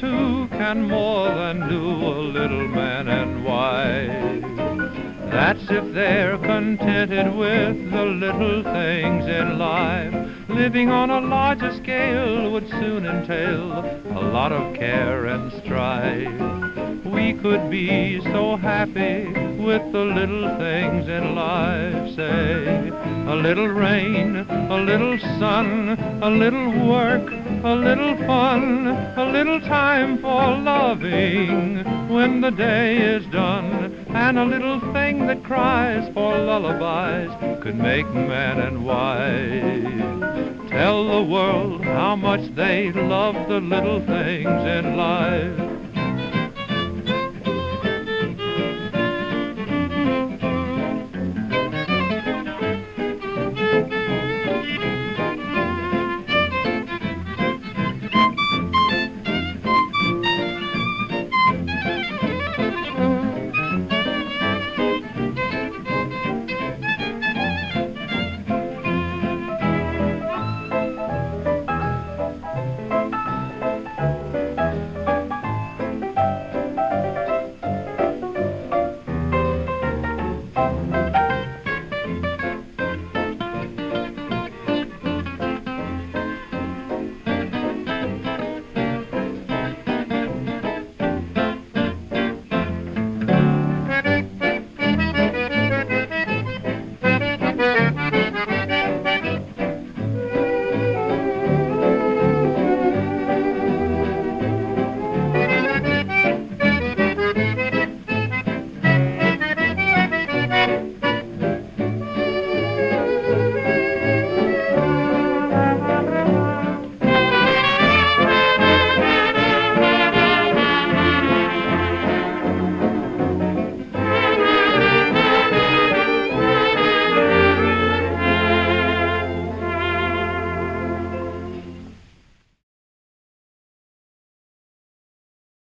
and more than do a little man and wife. That's if they're contented with the little things in life. Living on a larger scale would soon entail a lot of care and strife. We could be so happy with the little things in life. Say, a little rain, a little sun, a little work, a little fun, a little time for loving when the day is done, and a little thing that cries for lullabies could make man and wife. Tell the world how much they love the little things in life.